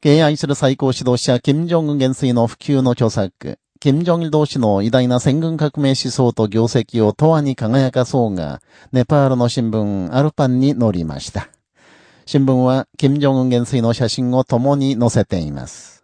敬愛する最高指導者、金正恩元帥の普及の著作、金正日同士の偉大な戦軍革命思想と業績を永遠に輝かそうが、ネパールの新聞アルパンに載りました。新聞は、金正恩元帥の写真を共に載せています。